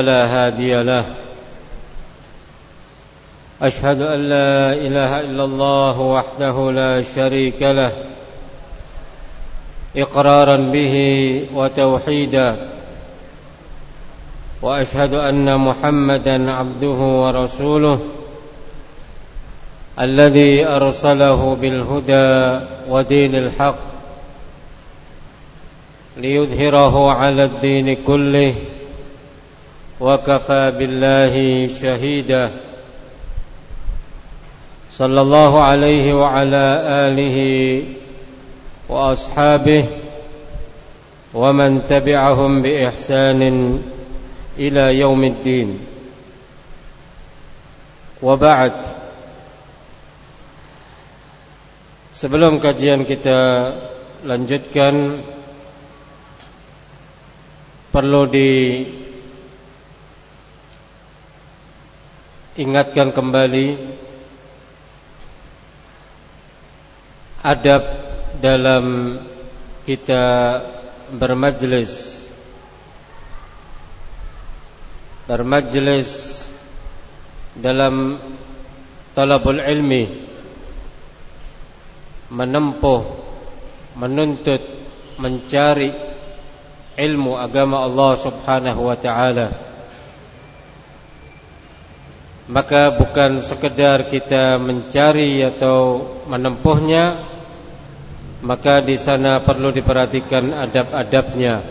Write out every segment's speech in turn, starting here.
هادي له. أشهد أن لا إله إلا الله وحده لا شريك له. إقرارا به وتوحيدا. وأشهد أن محمدا عبده ورسوله الذي أرسله بالهدى ودين الحق ليظهره على الدين كله وكفى بالله شهيدا. صلى الله عليه وعلى آله وأصحابه ومن تبعهم بإحسان إلى يوم الدين. وبعد. Sebelum kajian kita lanjutkan Perlu diingatkan kembali Adab dalam kita bermajlis Bermajlis dalam talabul ilmi menempuh, menuntut, mencari ilmu agama Allah Subhanahu wa taala. Maka bukan sekedar kita mencari atau menempuhnya, maka di sana perlu diperhatikan adab-adabnya.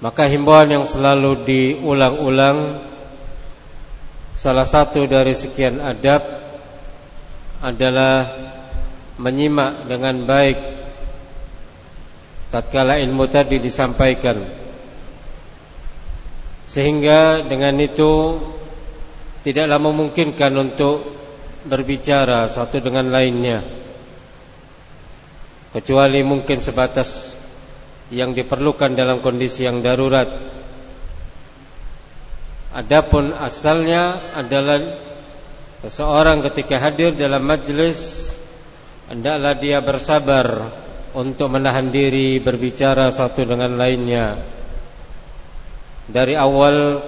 Maka himbauan yang selalu diulang-ulang salah satu dari sekian adab adalah menyimak dengan baik tatkala ilmu tadi disampaikan sehingga dengan itu tidaklah memungkinkan untuk berbicara satu dengan lainnya. Kecuali mungkin sebatas yang diperlukan dalam kondisi yang darurat. Adapun asalnya adalah Seseorang ketika hadir dalam majlis Hendaklah dia bersabar Untuk menahan diri Berbicara satu dengan lainnya Dari awal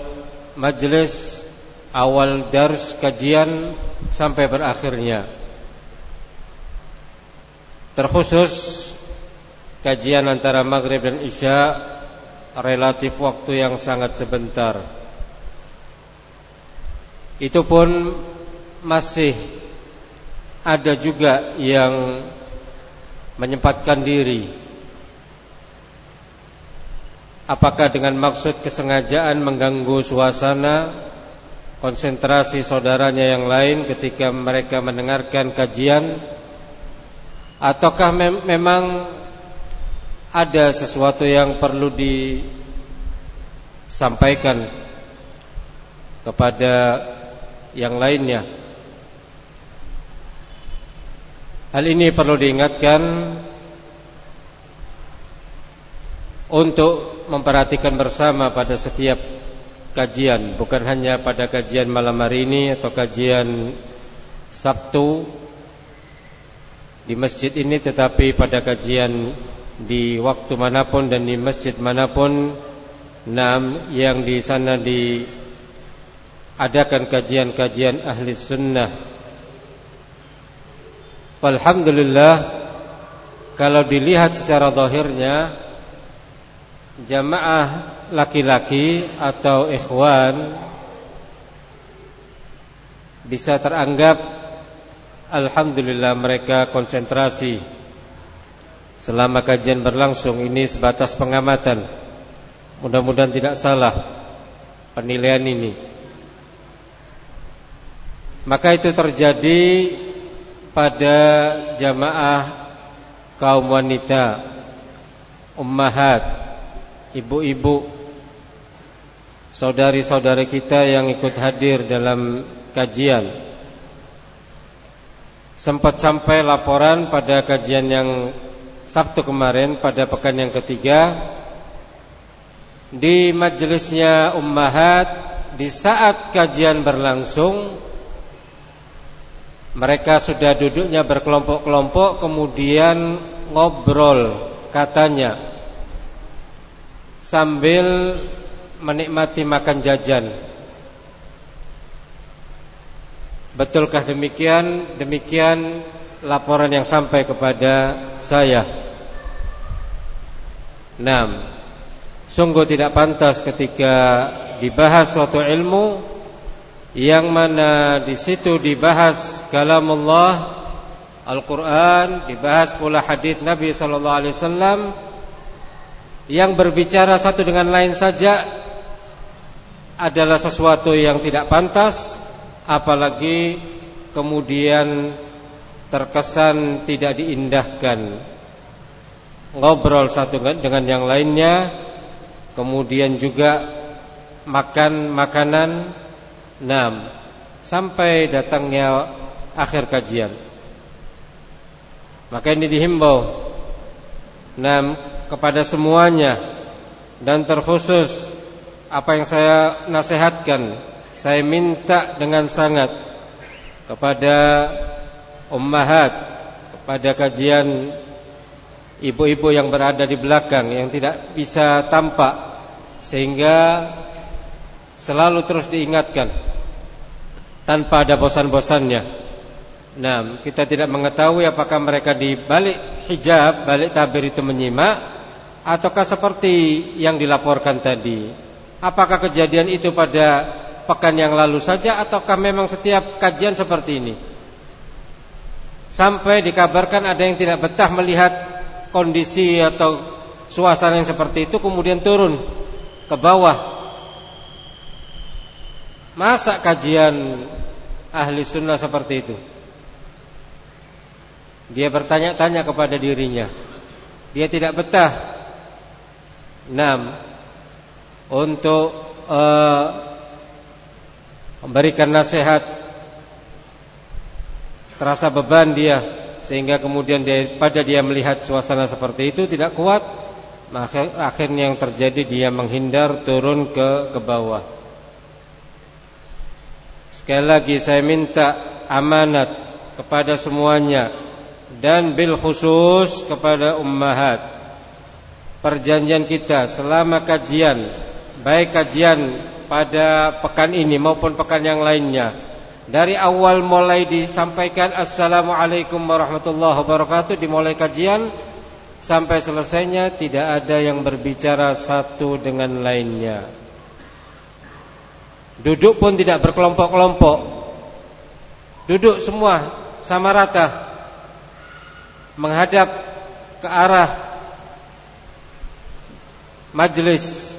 Majlis Awal dars kajian Sampai berakhirnya. Terkhusus Kajian antara maghrib dan isya Relatif waktu yang sangat sebentar. Itu pun masih ada juga yang menyempatkan diri Apakah dengan maksud kesengajaan mengganggu suasana Konsentrasi saudaranya yang lain ketika mereka mendengarkan kajian? Ataukah mem memang ada sesuatu yang perlu disampaikan Kepada yang lainnya? Hal ini perlu diingatkan untuk memperhatikan bersama pada setiap kajian, bukan hanya pada kajian malam hari ini atau kajian Sabtu di masjid ini tetapi pada kajian di waktu mana pun dan di masjid mana pun. Enam yang di sana diadakan kajian-kajian ahli sunnah. Alhamdulillah Kalau dilihat secara zahirnya Jamaah laki-laki atau ikhwan Bisa teranggap Alhamdulillah mereka konsentrasi. Selama kajian berlangsung Ini sebatas pengamatan. Mudah-mudahan tidak salah Penilaian ini. Maka itu terjadi pada jamaah kaum wanita ummahat ibu-ibu saudari-saudari kita yang ikut hadir dalam kajian. Sempat sampai laporan pada kajian yang Sabtu kemarin pada pekan yang ketiga di majelisnya ummahat di saat kajian berlangsung mereka sudah duduknya berkelompok-kelompok kemudian ngobrol katanya sambil menikmati makan jajan. Betulkah demikian? Demikian laporan yang sampai kepada saya. Nam, sungguh tidak pantas ketika dibahas suatu ilmu yang mana di situ dibahas kalam Allah Al-Quran, dibahas pula hadis Nabi Sallallahu Alaihi Wasallam yang berbicara satu dengan lain saja adalah sesuatu yang tidak pantas apalagi kemudian terkesan tidak diindahkan. Ngobrol satu dengan yang lainnya kemudian juga makan makanan. Enam sampai datangnya akhir kajian. Maka ini dihimbau. Enam kepada semuanya dan terkhusus apa yang saya nasihatkan saya minta dengan sangat kepada ummahat kepada kajian ibu-ibu yang berada di belakang yang tidak bisa tampak sehingga selalu terus diingatkan tanpa ada bosan-bosannya. Nah, kita tidak mengetahui apakah mereka di balik hijab, balik tabir itu menyimak ataukah seperti yang dilaporkan tadi. Apakah kejadian itu pada pekan yang lalu saja ataukah memang setiap kajian seperti ini? Sampai dikabarkan ada yang tidak betah melihat kondisi atau suasana yang seperti itu kemudian turun ke bawah. Masa kajian ahli sunnah seperti itu? Dia bertanya-tanya kepada dirinya. Dia tidak betah. Enam. Untuk uh, memberikan nasihat. Terasa beban dia sehingga kemudian dia, pada dia melihat suasana seperti itu tidak kuat maka akhirnya yang terjadi dia menghindar turun ke ke bawah. Sekali lagi saya minta amanat kepada semuanya dan bil khusus kepada ummahat perjanjian kita selama kajian baik kajian pada pekan ini maupun pekan yang lainnya. Dari awal mulai disampaikan Assalamualaikum warahmatullahi wabarakatuh dimulai kajian sampai selesainya tidak ada yang berbicara satu dengan lainnya. Duduk pun tidak berkelompok-kelompok. Duduk semua sama rata menghadap ke arah majelis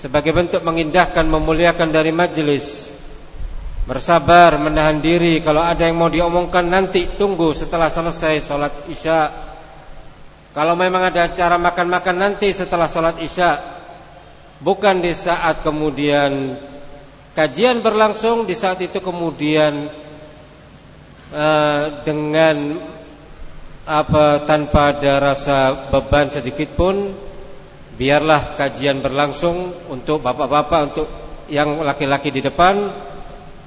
sebagai bentuk mengindahkan memuliakan dari majelis bersabar menahan diri. Kalau ada yang mau diomongkan nanti tunggu setelah selesai sholat isya. Kalau memang ada acara makan-makan nanti setelah sholat isya. Bukan di saat kemudian kajian berlangsung di saat itu kemudian uh, dengan apa tanpa ada rasa beban sedikit pun biarlah kajian berlangsung untuk bapak-bapak untuk yang laki-laki di depan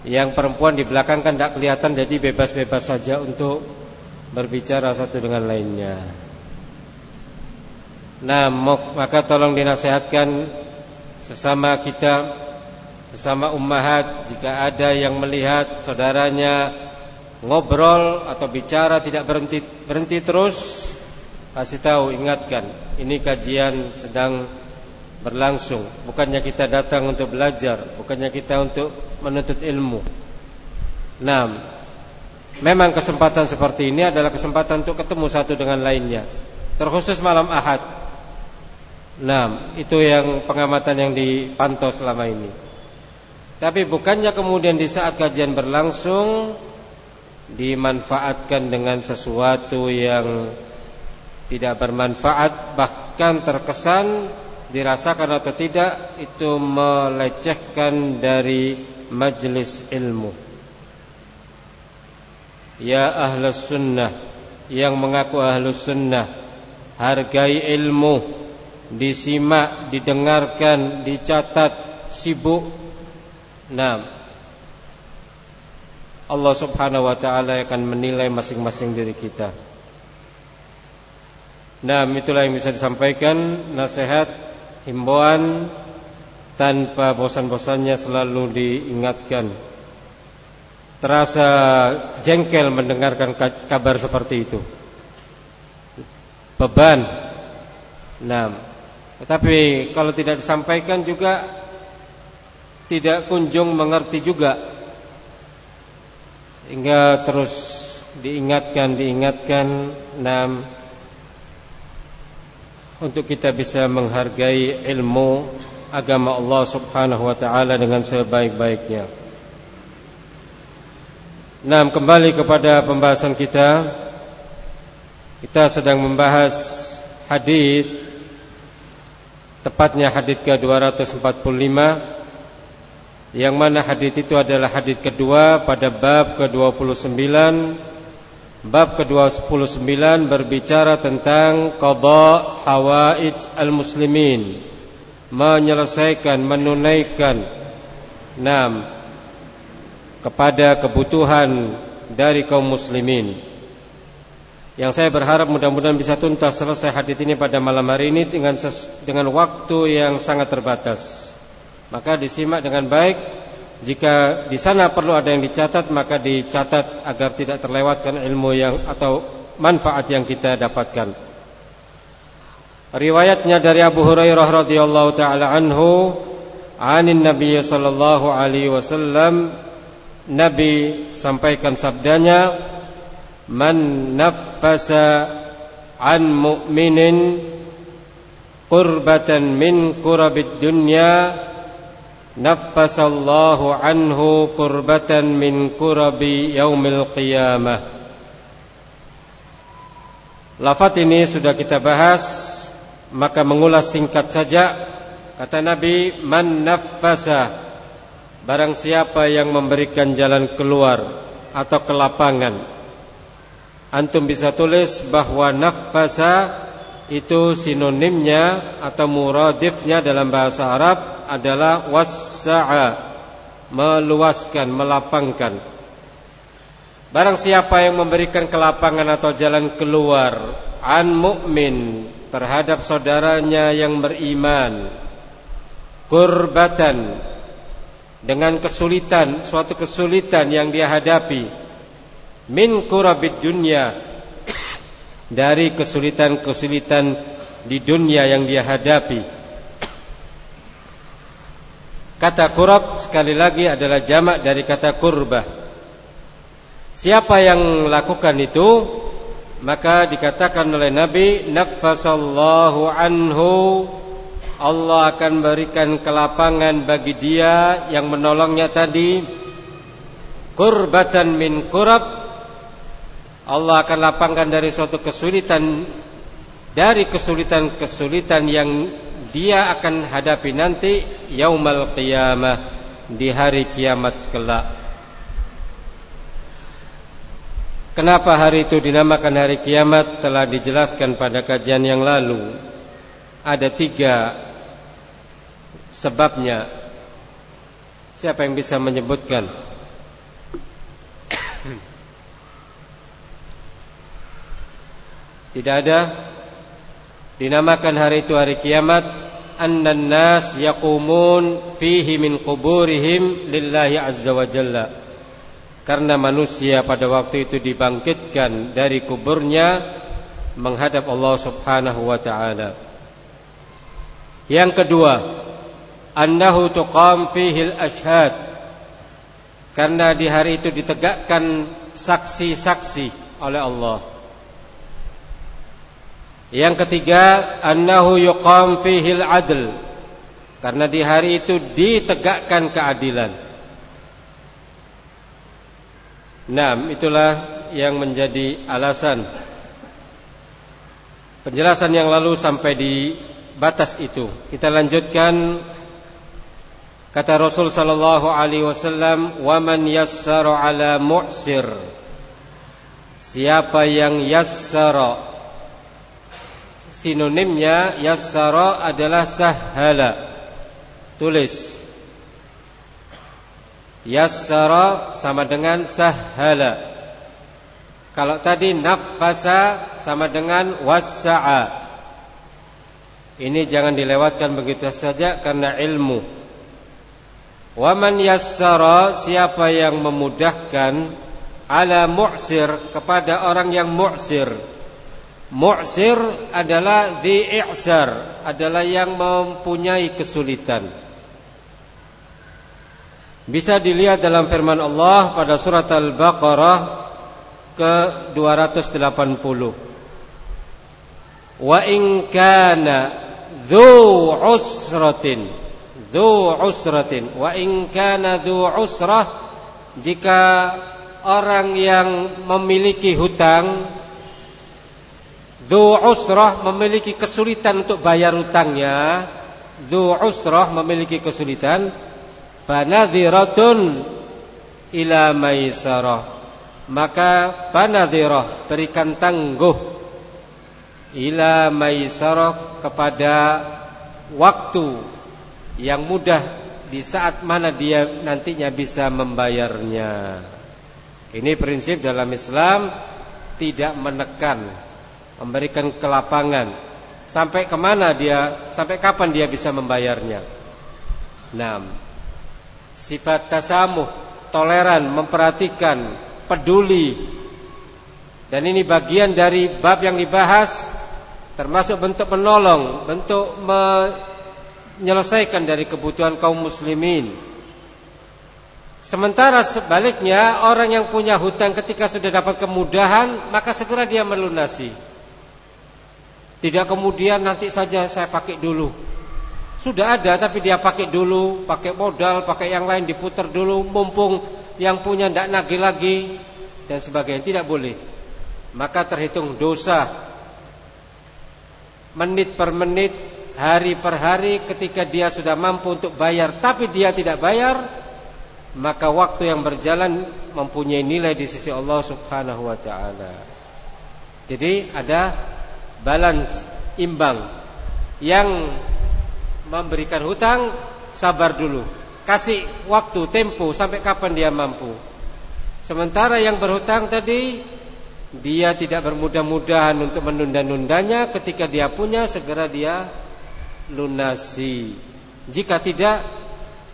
yang perempuan di belakang kan tidak kelihatan jadi bebas-bebas saja untuk berbicara satu dengan lainnya. Nah maka tolong dinasehatkan sesama kita sesama ummahat jika ada yang melihat saudaranya ngobrol atau bicara tidak berhenti berhenti terus kasih tahu ingatkan ini kajian sedang berlangsung. Bukannya kita datang untuk belajar bukannya kita untuk menuntut ilmu. Nah memang kesempatan seperti ini adalah kesempatan untuk ketemu satu dengan lainnya. Terkhusus malam ahad. Nah itu yang pengamatan yang dipantau selama ini. Tapi bukannya kemudian di saat kajian berlangsung dimanfaatkan dengan sesuatu yang tidak bermanfaat bahkan terkesan dirasakan atau tidak itu melecehkan dari majelis ilmu. Ya ahlus sunnah yang mengaku ahlus sunnah hargai ilmu disimak, didengarkan, dicatat, sibuk. Nah, Allah Subhanahu wa taala akan menilai masing-masing diri kita. Nah, itulah yang bisa disampaikan nasihat, himbauan tanpa bosan-bosannya selalu diingatkan. Terasa jengkel mendengarkan kabar seperti itu. Beban. Nah, tetapi kalau tidak disampaikan juga tidak kunjung mengerti juga. Sehingga terus diingatkan, diingatkan. Nah, untuk kita bisa menghargai ilmu agama Allah Subhanahu wa taala dengan sebaik-baiknya. Nah, kembali kepada pembahasan kita. Kita sedang membahas hadis tepatnya hadis ke-245 yang mana hadis itu adalah hadis kedua pada bab ke-29 Bab ke-29 berbicara tentang qada hawaij al-muslimin, menyelesaikan, menunaikan enam kepada kebutuhan dari kaum muslimin. Yang saya berharap mudah-mudahan bisa tuntas selesai hadis ini pada malam hari ini dengan dengan waktu yang sangat terbatas. Maka disimak dengan baik jika di sana perlu ada yang dicatat maka dicatat agar tidak terlewatkan ilmu yang atau manfaat yang kita dapatkan. Riwayatnya dari Abu Hurairah radhiyallahu taala anhu, anin Nabi sallallahu alaihi wasallam Nabi sampaikan sabdanya, "Man naffasa an mu'minin qurbatan min qurabid dunya naffasallahu anhu kurbatan min kurabi yaumil qiyamah. Lafat ini sudah kita bahas Maka mengulas singkat saja. Kata Nabi Man naffasa Barang siapa yang memberikan jalan keluar Atau kelapangan Antum bisa tulis bahwa nafasa itu sinonimnya atau muradifnya dalam bahasa Arab adalah wassa'a meluaskan, melapangkan. Barang siapa yang memberikan kelapangan atau jalan keluar an mukmin terhadap saudaranya yang beriman kurbatan dengan kesulitan, suatu kesulitan yang dia hadapi min kurabid dunya dari kesulitan-kesulitan di dunia yang dia hadapi. Kata kurab sekali lagi adalah jamak dari kata kurbah. Siapa yang lakukan itu maka dikatakan oleh Nabi naffasallahu anhu Allah akan berikan kelapangan bagi dia yang menolongnya tadi kurbatan min kurab Allah akan lapangkan dari suatu kesulitan dari kesulitan-kesulitan yang dia akan hadapi nanti yaumal qiyamah di hari kiamat kelak. Kenapa hari itu dinamakan hari kiamat telah dijelaskan pada kajian yang lalu. Ada tiga sebabnya. Siapa yang bisa menyebutkan? Tidak ada. Dinamakan hari itu hari kiamat. Annan nas yaqumun fihi min kuburihim lillahi azza wa jalla. Karena manusia pada waktu itu dibangkitkan dari kuburnya Menghadap Allah subhanahu wa ta'ala. Yang kedua Annahu tuqam fihi al-ashhad. Karena di hari itu ditegakkan saksi-saksi oleh Allah yang ketiga, annahu yuqam fihi al-adl. Karena di hari itu ditegakkan keadilan. Nah, itulah yang menjadi alasan penjelasan yang lalu sampai di batas itu. Kita lanjutkan kata Rasul sallallahu alaihi wasallam, "Wa man yassara ala mu'sir" Siapa yang yassara Sinonimnya yassara adalah sahala. Tulis. Yassara sama dengan sahala. Kalau tadi nafasa sama dengan wassa'a. Ini jangan dilewatkan begitu saja karena ilmu. Waman yassara Siapa yang memudahkan ala mu'sir kepada orang yang mu'sir. Mu'sir adalah di i'sar, adalah yang mempunyai kesulitan. Bisa dilihat dalam firman Allah pada surat Al-Baqarah ke 280. Wa in kana dzu usratin dzu usratin wa in kana dzu usrah jika orang yang memiliki hutang Du usrah memiliki kesulitan untuk bayar hutangnya Du usrah memiliki kesulitan. Fanadhiratun ila maisarah. Maka fanadhirah berikan tangguh Ila maisarah kepada waktu yang mudah di saat mana dia nantinya bisa membayarnya. Ini prinsip dalam Islam tidak menekan, memberikan kelapangan. Sampai ke mana dia, sampai kapan dia bisa membayarnya? Nah, sifat tasamuh, toleran, memperhatikan, peduli. Dan ini bagian dari bab yang dibahas termasuk bentuk menolong, bentuk menyelesaikan dari kebutuhan kaum muslimin. Sementara sebaliknya orang yang punya hutang ketika sudah dapat kemudahan maka segera dia melunasi. Tidak kemudian nanti saja saya pakai dulu. Sudah ada tapi dia pakai dulu, pakai modal, pakai yang lain diputar dulu mumpung yang punya tidak nagih lagi dan sebagainya tidak boleh. Maka terhitung dosa menit per menit, hari per hari ketika dia sudah mampu untuk bayar tapi dia tidak bayar maka waktu yang berjalan mempunyai nilai di sisi Allah Subhanahu wa taala. Jadi ada balance imbang yang memberikan hutang sabar dulu. Kasih waktu tempo sampai kapan dia mampu. Sementara yang berhutang tadi dia tidak bermudah-mudahan untuk menunda-nundanya ketika dia punya segera dia lunasi. Jika tidak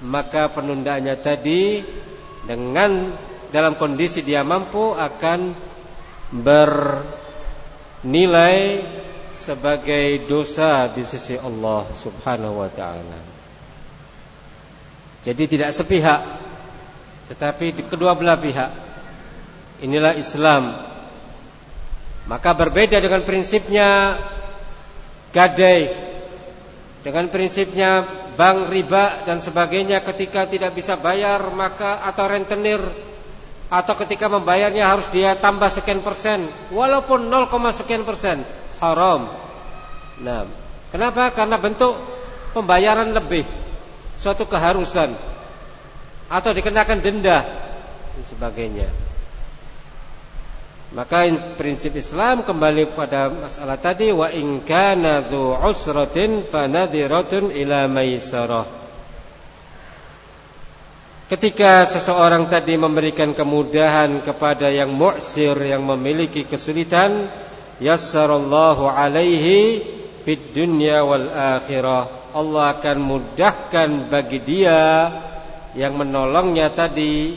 maka penundaannya tadi dengan dalam kondisi dia mampu akan bernilai sebagai dosa di sisi Allah Subhanahu wa taala. Jadi tidak sepihak tetapi di kedua belah pihak. Inilah Islam. Maka berbeda dengan prinsipnya gadai dengan prinsipnya bank riba dan sebagainya ketika tidak bisa bayar maka atau rentenir atau ketika membayarnya harus dia tambah sekian persen walaupun 0, sekian persen haram. Nah, kenapa? Karena bentuk pembayaran lebih suatu keharusan atau dikenakan denda dan sebagainya. Maka prinsip Islam kembali pada masalah tadi wa in kana dzu usratin fanadhiratun ila maisarah. Ketika seseorang tadi memberikan kemudahan kepada yang mu'sir yang memiliki kesulitan, yassarallahu alaihi fid dunya wal akhirah. Allah akan mudahkan bagi dia yang menolongnya tadi,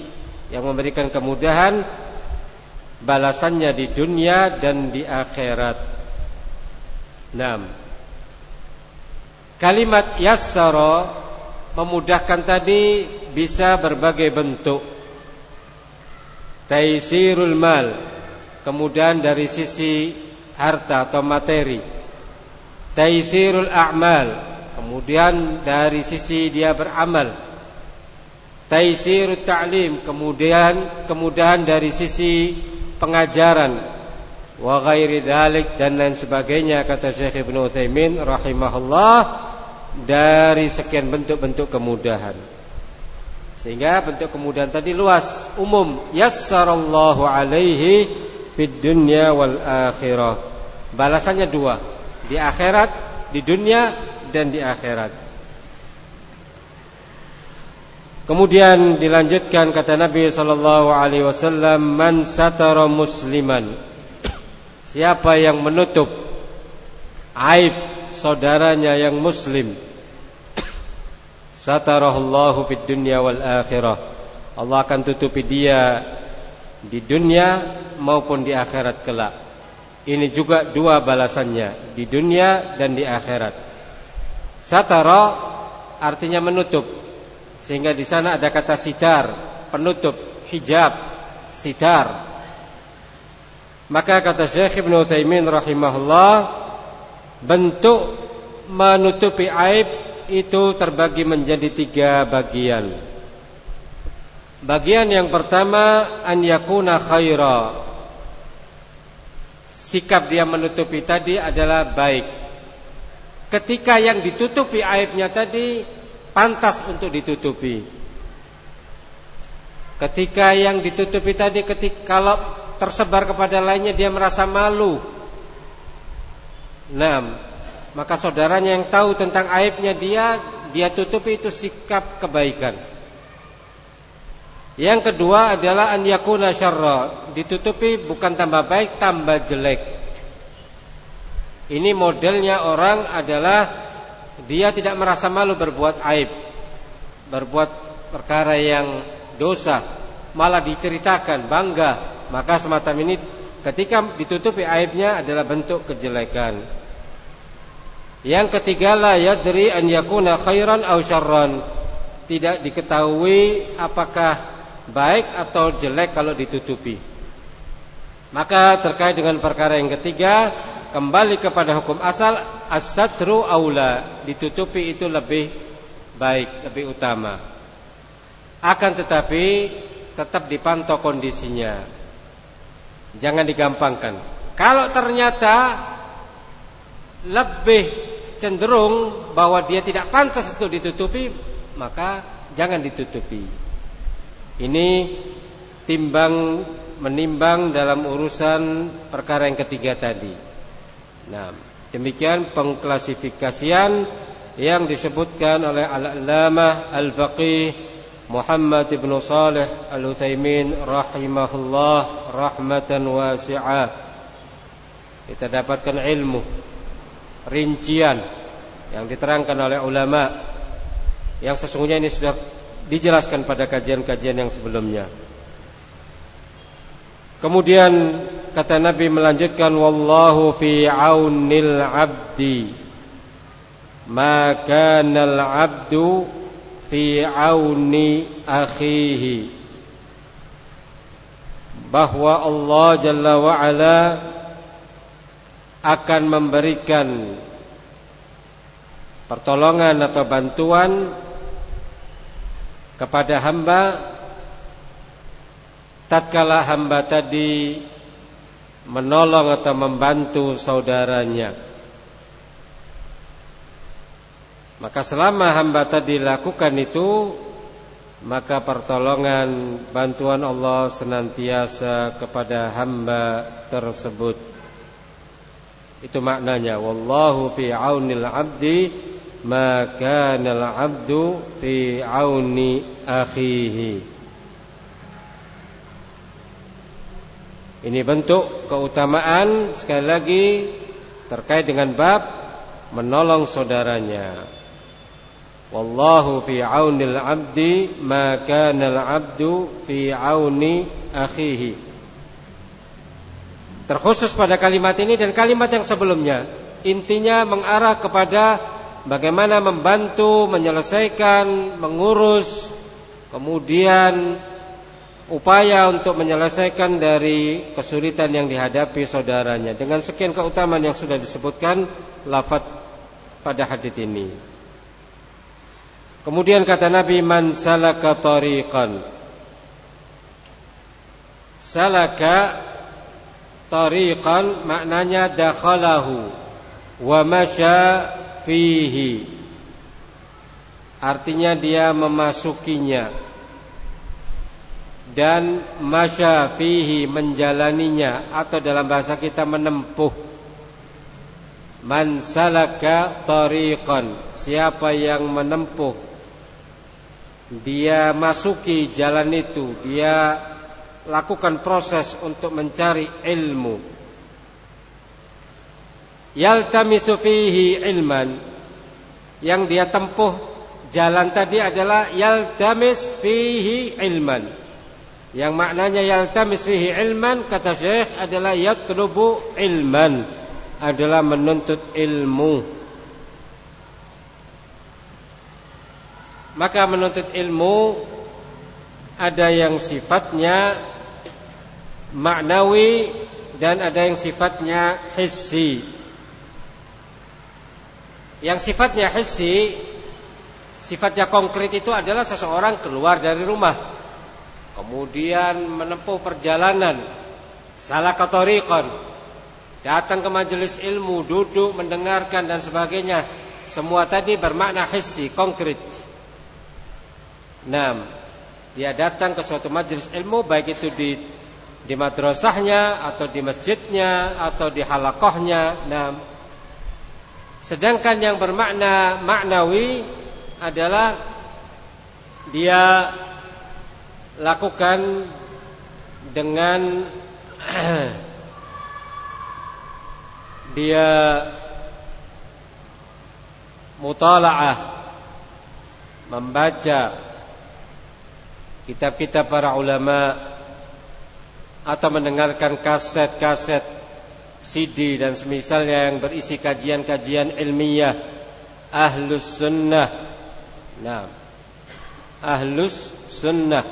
yang memberikan kemudahan balasannya di dunia dan di akhirat. 6. Kalimat yassara memudahkan tadi bisa berbagai bentuk. Taisirul mal, kemudahan dari sisi harta atau materi. Taisirul a'mal, kemudian dari sisi dia beramal. Taisirul ta'lim, kemudian kemudahan dari sisi pengajaran wa ghairi dan lain sebagainya kata Syekh Ibnu Utsaimin rahimahullah dari sekian bentuk-bentuk kemudahan. Sehingga bentuk kemudahan tadi luas, umum. Yassarallahu alaihi fid dunya wal akhirah. Balasannya dua, di akhirat, di dunia dan di akhirat. Kemudian dilanjutkan kata Nabi sallallahu alaihi wasallam man satara musliman Siapa yang menutup aib saudaranya yang muslim satarahullahu fid dunya wal akhirah. Allah akan tutupi dia di dunia maupun di akhirat kelak. Ini juga dua balasannya di dunia dan di akhirat. Satara artinya menutup sehingga di sana ada kata sitar, penutup, hijab, sitar. Maka kata Syekh Ibn Utsaimin rahimahullah, bentuk menutupi aib itu terbagi menjadi tiga bagian. Bagian yang pertama an yakuna khaira. Sikap dia menutupi tadi adalah baik. Ketika yang ditutupi aibnya tadi pantas untuk ditutupi. Ketika yang ditutupi tadi ketika kalau tersebar kepada lainnya dia merasa malu. Nah, maka saudaranya yang tahu tentang aibnya dia dia tutupi itu sikap kebaikan. Yang kedua adalah an yakuna syarra, ditutupi bukan tambah baik tambah jelek. Ini modelnya orang adalah dia tidak merasa malu berbuat aib, berbuat perkara yang dosa, malah diceritakan bangga, maka semacam ini ketika ditutupi aibnya adalah bentuk kejelekan. Yang ketiga la yadri an yakuna khairan aw syarran. Tidak diketahui apakah baik atau jelek kalau ditutupi. Maka terkait dengan perkara yang ketiga kembali kepada hukum asal as-satru aula ditutupi itu lebih baik lebih utama akan tetapi tetap dipantau kondisinya jangan digampangkan kalau ternyata lebih cenderung bahwa dia tidak pantas untuk ditutupi maka jangan ditutupi. Ini timbang menimbang dalam urusan perkara yang ketiga tadi. Nah, demikian pengklasifikasian yang disebutkan oleh Al-Allamah Al-Faqih Muhammad ibn Salih Al-Utsaimin rahimahullah rahmatan wasi'ah. Kita dapatkan ilmu rincian yang diterangkan oleh ulama yang sesungguhnya ini sudah dijelaskan pada kajian-kajian yang sebelumnya. Kemudian kata Nabi melanjutkan wallahu fi aunil abdi maka nal abdu fi auni akhihi bahwa Allah Jalla wa ala akan memberikan pertolongan atau bantuan kepada hamba. Tatkala hamba tadi menolong atau membantu saudaranya maka selama hamba tadi lakukan itu maka pertolongan bantuan Allah senantiasa kepada hamba tersebut itu maknanya wallahu fi aunil abdi maka nal abdu fi auni akhihi Ini bentuk keutamaan sekali lagi terkait dengan bab menolong saudaranya. Wallahu fi aunil abdi ma kana al-abdu fi auni akhihi. Terkhusus pada kalimat ini dan kalimat yang sebelumnya. Intinya mengarah kepada bagaimana membantu, menyelesaikan, mengurus, kemudian upaya untuk menyelesaikan dari kesulitan yang dihadapi saudaranya dengan sekian keutamaan yang sudah disebutkan lafaz pada hadis ini. Kemudian kata Nabi man salaka tariqan salaka tariqan maknanya dakhalahu wa masya fihi. Artinya dia memasukinya dan masya fihi menjalaninya atau dalam bahasa kita menempuh man salaka tariqan siapa yang menempuh dia masuki jalan itu dia lakukan proses untuk mencari ilmu. Yaltamisu fihi ilman. Yang dia tempuh jalan tadi adalah yaltamis fihi ilman. Yang maknanya yaltamis fihi ilman kata Syekh adalah yatlubu ilman. Adalah menuntut ilmu. Maka menuntut ilmu ada yang sifatnya maknawi dan ada yang sifatnya hissi. Yang sifatnya hissi, sifatnya konkret itu adalah seseorang keluar dari rumah, kemudian menempuh perjalanan, salah katorikon, datang ke majelis ilmu, duduk, mendengarkan dan sebagainya. Semua tadi bermakna hissi, konkret. Nah, dia datang ke suatu majelis ilmu baik itu di di madrasahnya atau di masjidnya atau di halakohnya. Nah, sedangkan yang bermakna maknawi adalah dia lakukan dengan dia mutalaah membaca kitab-kitab para ulama atau mendengarkan kaset-kaset CD dan semisalnya yang berisi kajian-kajian ilmiah ahlus sunnah nah ahlus sunnah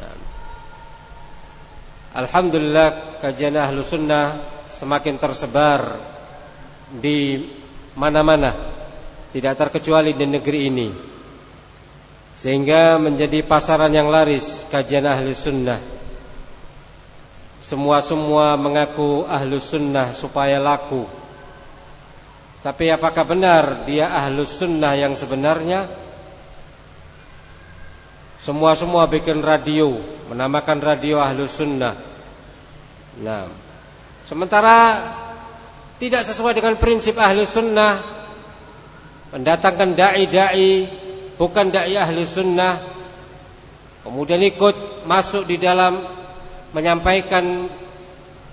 nah. Alhamdulillah kajian ahlus sunnah semakin tersebar di mana-mana tidak terkecuali di negeri ini sehingga menjadi pasaran yang laris kajian ahli sunnah semua-semua mengaku ahlu sunnah supaya laku. Tapi apakah benar dia ahlu sunnah yang sebenarnya? Semua-semua bikin radio Menamakan radio ahlu sunnah. Nah Sementara Tidak sesuai dengan prinsip ahlu sunnah Mendatangkan da'i-da'i Bukan da'i ahlu sunnah Kemudian ikut masuk di dalam menyampaikan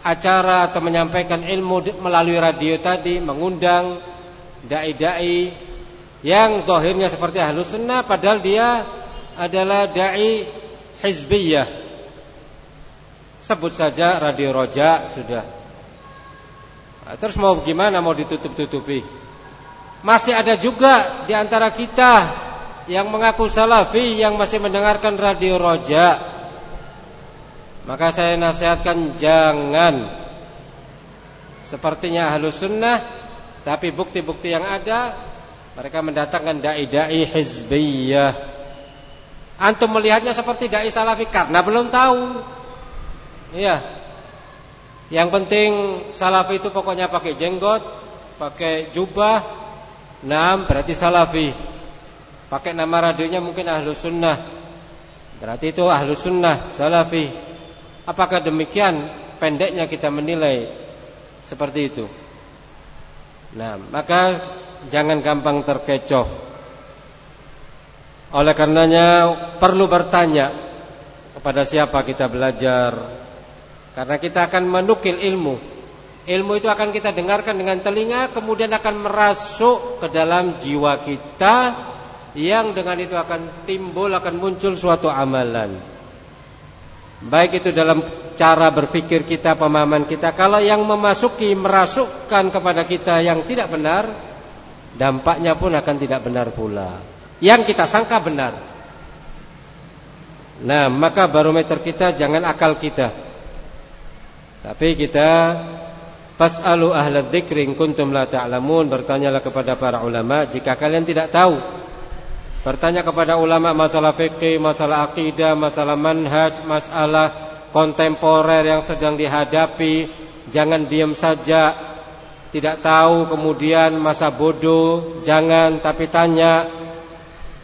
acara atau menyampaikan ilmu melalui radio tadi, mengundang dai-dai yang dohirnya seperti ahlu sunnah padahal dia adalah dai hizbiyah. Sebut saja radio roja sudah. Nah, terus mau gimana mau ditutup-tutupi? Masih ada juga di antara kita yang mengaku salafi yang masih mendengarkan radio roja maka saya nasihatkan jangan. Sepertinya ahlu sunnah Tapi bukti-bukti yang ada Mereka mendatangkan da'i-da'i hizbiyah. Antum melihatnya seperti da'i salafi Karena belum tahu. Iya. Yang penting salafi itu pokoknya pakai jenggot Pakai jubah. Nam berarti salafi. Pakai nama radionya mungkin ahlu sunnah. Berarti itu ahlu sunnah Salafi Apakah demikian pendeknya kita menilai seperti itu? Nah, maka jangan gampang terkecoh. Oleh karenanya perlu bertanya kepada siapa kita belajar. Karena kita akan menukil ilmu. Ilmu itu akan kita dengarkan dengan telinga kemudian akan merasuk ke dalam jiwa kita yang dengan itu akan timbul akan muncul suatu amalan. Baik itu dalam cara berpikir kita, pemahaman kita. Kalau yang memasuki, merasukkan kepada kita yang tidak benar Dampaknya pun akan tidak benar pula. Yang kita sangka benar. Nah maka barometer kita jangan akal kita. Tapi kita Fas'alu ahla dzikri kuntum la ta'lamun. Bertanyalah kepada para ulama Jika kalian tidak tahu Bertanya kepada ulama masalah fikih, masalah akidah, masalah manhaj, masalah kontemporer yang sedang dihadapi, jangan diam saja, tidak tahu kemudian masa bodoh, jangan tapi tanya.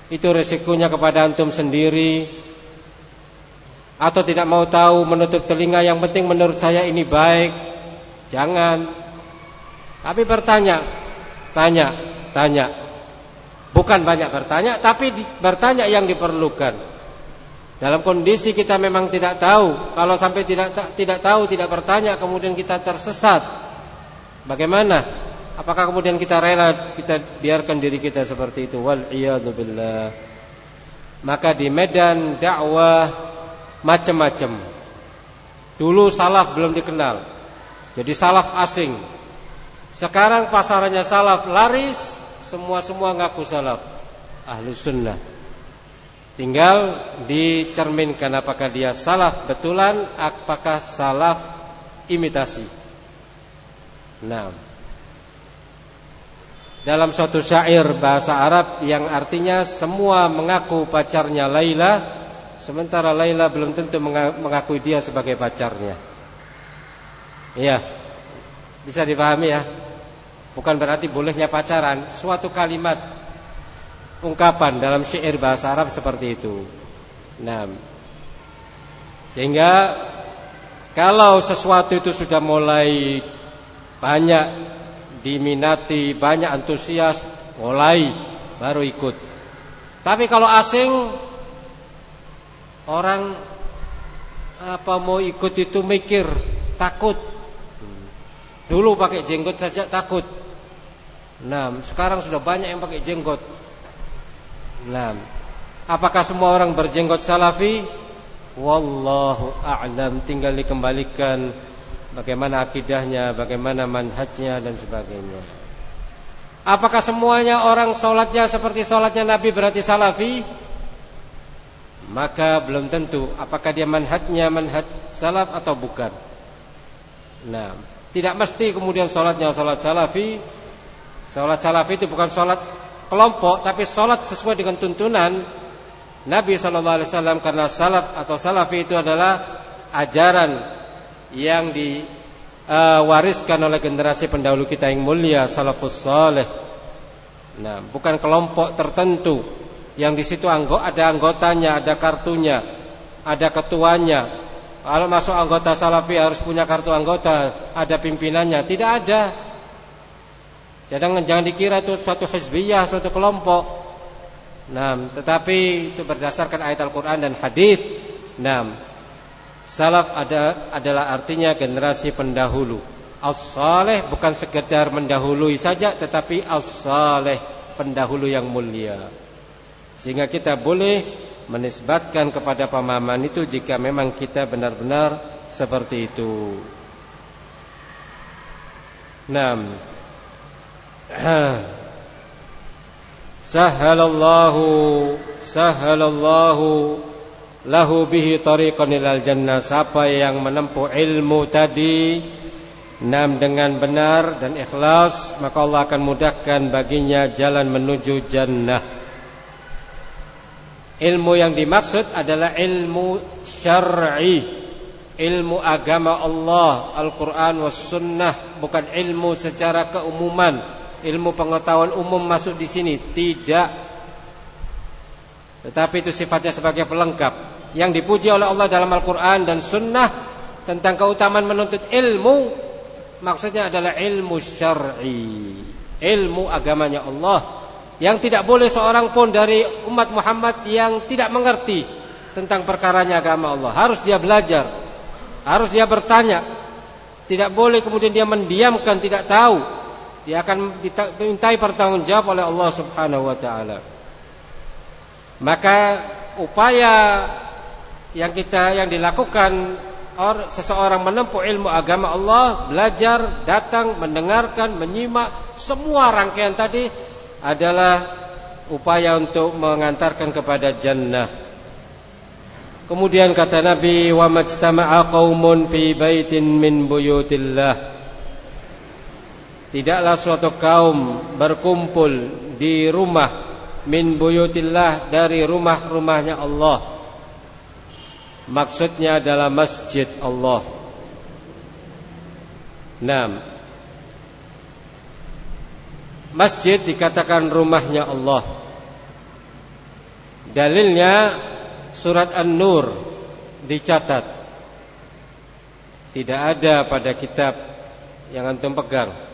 Itu resikonya kepada antum sendiri. Atau tidak mau tahu menutup telinga yang penting menurut saya ini baik. Jangan. Tapi bertanya, tanya, tanya. Bukan banyak bertanya, tapi bertanya yang diperlukan. Dalam kondisi kita memang tidak tahu, kalau sampai tidak tidak tahu, tidak bertanya, kemudian kita tersesat. Bagaimana? Apakah kemudian kita rela kita biarkan diri kita seperti itu? Wal. Maka di medan dakwah macam-macam. Dulu salaf belum dikenal. Jadi salaf asing. Sekarang pasarannya salaf laris, semua-semua ngaku salaf. Ahlu sunnah. Tinggal dicerminkan apakah dia salaf betulan, apakah salaf imitasi. Nah, dalam suatu syair bahasa Arab yang artinya semua mengaku pacarnya Laila, sementara Laila belum tentu mengakui dia sebagai pacarnya. Iya, bisa dipahami ya. Bukan berarti bolehnya pacaran, suatu kalimat ungkapan dalam syair bahasa Arab seperti itu. Nah, sehingga kalau sesuatu itu sudah mulai banyak diminati, banyak antusias, mulai baru ikut. Tapi kalau asing orang apa mau ikut itu mikir, takut. Dulu pakai jenggot saja takut. Nah, sekarang sudah banyak yang pakai jenggot. Nah, apakah semua orang berjenggot salafi? Wallahu a'lam. Tinggal dikembalikan bagaimana akidahnya, bagaimana manhajnya dan sebagainya. Apakah semuanya orang sholatnya seperti sholatnya Nabi berarti salafi? Maka belum tentu apakah dia manhajnya manhaj salaf atau bukan. Nah, tidak mesti kemudian sholatnya sholat salafi Sholat salafi itu bukan sholat kelompok Tapi sholat sesuai dengan tuntunan Nabi SAW Karena salaf atau salafi itu adalah Ajaran Yang diwariskan oleh generasi pendahulu kita yang mulia Salafus salih Nah, bukan kelompok tertentu yang di situ ada anggotanya, ada kartunya, ada ketuanya, kalau masuk anggota salafi harus punya kartu anggota, ada pimpinannya. Tidak ada. Ya, jangan jangan dikira itu suatu hizbiyah, suatu kelompok. Nah, tetapi itu berdasarkan ayat Al-Qur'an dan hadis. Nah, salaf ada, adalah artinya generasi pendahulu. As-saleh bukan sekedar mendahului saja tetapi as-saleh pendahulu yang mulia. Sehingga kita boleh menisbatkan kepada pemahaman itu jika memang kita benar-benar seperti itu. 6. Sahhalallahu Sahhalallahu Lahu bihi tariqan ilal jannah. Siapa yang menempuh ilmu tadi Nam dengan benar dan ikhlas Maka Allah akan mudahkan baginya jalan menuju jannah. Ilmu yang dimaksud adalah ilmu syar'i Ilmu agama Allah Al-Quran was sunnah Bukan ilmu secara keumuman ilmu pengetahuan umum masuk di sini, tidak. Tetapi itu sifatnya sebagai pelengkap yang dipuji oleh Allah dalam Al-Qur'an dan sunnah tentang keutamaan menuntut ilmu maksudnya adalah ilmu syar'i, ilmu agamanya Allah yang tidak boleh seorang pun dari umat Muhammad yang tidak mengerti tentang perkaranya agama Allah. Harus dia belajar. Harus dia bertanya. Tidak boleh kemudian dia mendiamkan, tidak tahu. Dia akan dimintai pertanggungjawab oleh Allah Subhanahu wa taala. Maka upaya yang kita yang dilakukan or, seseorang menempuh ilmu agama Allah, belajar, datang, mendengarkan, menyimak semua rangkaian tadi adalah upaya untuk mengantarkan kepada jannah. Kemudian kata Nabi, "Wa majtama'a qaumun fi baitin min buyutillah." Tidaklah suatu kaum berkumpul di rumah min buyutillah dari rumah-rumahnya Allah. Maksudnya adalah masjid Allah. Naam. Masjid dikatakan rumahnya Allah. Dalilnya surat An-Nur dicatat. Tidak ada pada kitab yang antum pegang.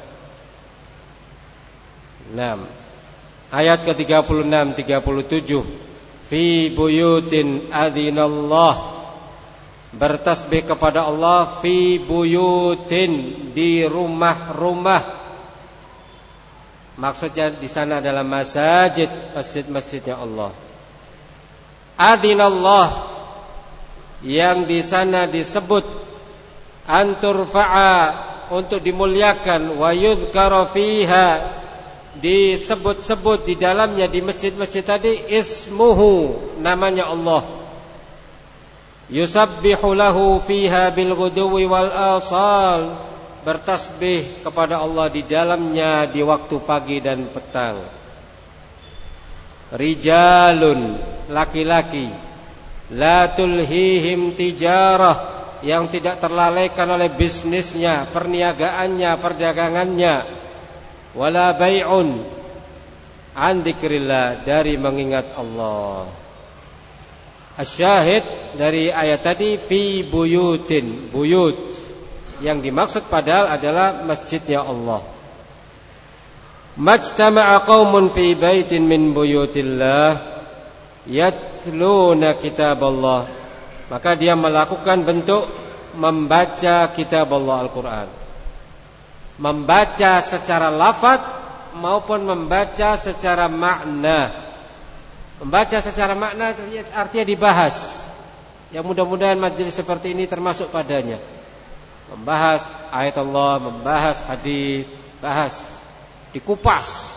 Ayat ke-36 37 fi buyutin adinallah. Bertasbih kepada Allah fi buyutin di rumah-rumah. Maksudnya di sana adalah masjid masjid-masjidnya Allah. Adinallah yang di sana disebut anturfa'a untuk dimuliakan. Wa yudhkara fiha disebut-sebut di dalamnya di masjid-masjid tadi ismuhu namanya Allah. Yusabbihu lahu fiha bil ghuduwi wal asal bertasbih kepada Allah di dalamnya di waktu pagi dan petang. Rijalun laki-laki la tulhihim tijarah yang tidak terlalaikan oleh bisnisnya, perniagaannya, perdagangannya wala bai'un an dzikrillah dari mengingat Allah. Asyahid dari ayat tadi fi buyutin, buyut yang dimaksud padahal adalah masjidnya Allah. Majtama'a qaumun fi baitin min buyutillah yatluna kitab Allah. Maka dia melakukan bentuk membaca kitab Allah Al-Qur'an membaca secara lafaz maupun membaca secara makna. Membaca secara makna artinya dibahas. Yang mudah-mudahan majelis seperti ini termasuk padanya. Membahas ayat Allah, membahas hadis, bahas, dikupas.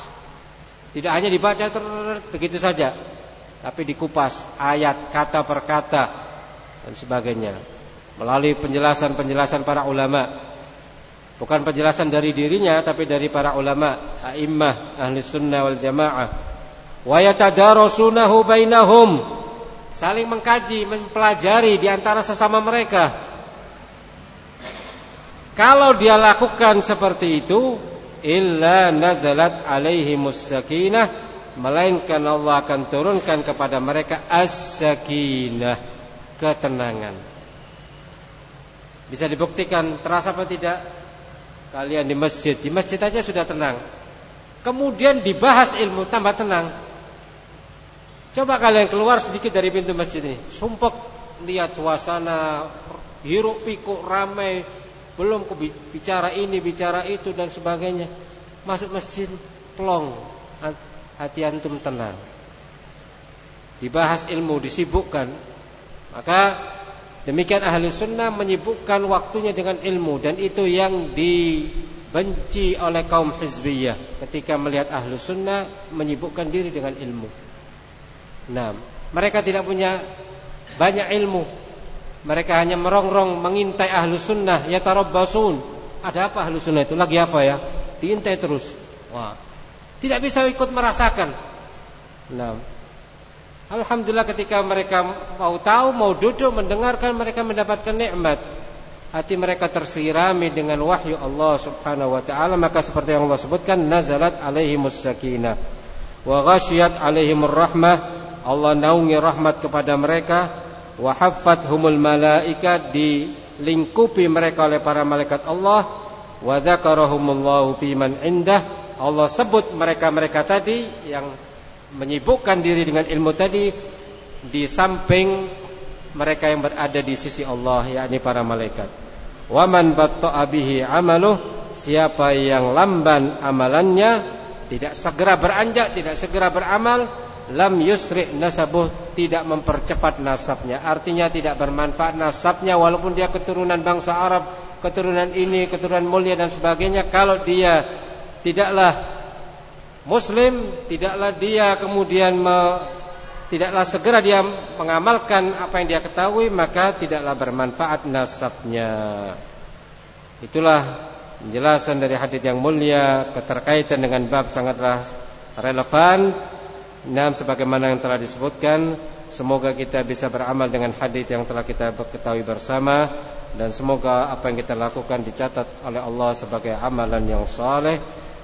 Tidak hanya dibaca begitu saja, tapi dikupas ayat kata per kata dan sebagainya melalui penjelasan-penjelasan para ulama Bukan penjelasan dari dirinya tapi dari para ulama, a'immah, ahli sunnah wal jamaah. Wa yatadarasunahu bainahum. Saling mengkaji, mempelajari di antara sesama mereka. Kalau dia lakukan seperti itu, illa nazalat alaihimus sakinah, melainkan Allah akan turunkan kepada mereka as-sakinah, ketenangan. Bisa dibuktikan terasa apa tidak? Kalian di masjid, di masjid aja sudah tenang. Kemudian dibahas ilmu tambah tenang. Coba kalian keluar sedikit dari pintu masjid ini, sumpek lihat suasana hiruk pikuk ramai, belum bicara ini, bicara itu dan sebagainya. Masuk masjid plong, hati antum tenang. Dibahas ilmu, disibukkan, maka Demikian ahli sunnah menyibukkan waktunya dengan ilmu dan itu yang dibenci oleh kaum hizbiyah ketika melihat ahli sunnah menyibukkan diri dengan ilmu. Nah, mereka tidak punya banyak ilmu. Mereka hanya merongrong mengintai ahli sunnah ya tarabbasun. Ada apa ahli sunnah itu? Lagi apa ya? Diintai terus. Wah. Tidak bisa ikut merasakan. Nah, Alhamdulillah ketika mereka mau tahu, mau duduk, mendengarkan, mereka mendapatkan nikmat. Hati mereka tersirami dengan wahyu Allah Subhanahu wa taala, maka seperti yang Allah sebutkan, nazalat alaihimus sakinah wa ghasyiyat alaihimur rahmah. Allah naungi rahmat kepada mereka wa haffathumul malaika dilingkupi mereka oleh para malaikat Allah wa dzakarahumullahu fi man indah. Allah sebut mereka-mereka tadi yang menyibukkan diri dengan ilmu tadi di samping mereka yang berada di sisi Allah yakni para malaikat. Waman batta'a bihi amaluh siapa yang lamban amalannya tidak segera beranjak, tidak segera beramal, lam yusri nasabuh tidak mempercepat nasabnya. Artinya tidak bermanfaat nasabnya walaupun dia keturunan bangsa Arab, keturunan ini, keturunan mulia dan sebagainya kalau dia tidaklah Muslim tidaklah dia kemudian me, tidaklah segera dia mengamalkan apa yang dia ketahui maka tidaklah bermanfaat nasabnya. Itulah penjelasan dari hadis yang mulia keterkaitan dengan bab sangatlah relevan. Nam sebagaimana yang telah disebutkan Semoga kita bisa beramal dengan hadis yang telah kita ketahui bersama dan semoga apa yang kita lakukan dicatat oleh Allah sebagai amalan yang saleh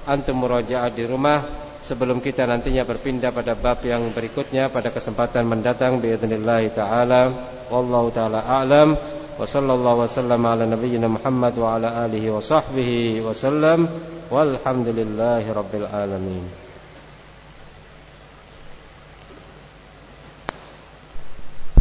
Antum murajaah di rumah sebelum kita nantinya berpindah pada bab yang berikutnya pada kesempatan mendatang باذنillah taala. Wallahu taala a'lam. Wa sallallahu wasallam ala nabiyyina Muhammad wa ala alihi wa sahbihi wasallam. Walhamdulillahi rabbil alamin.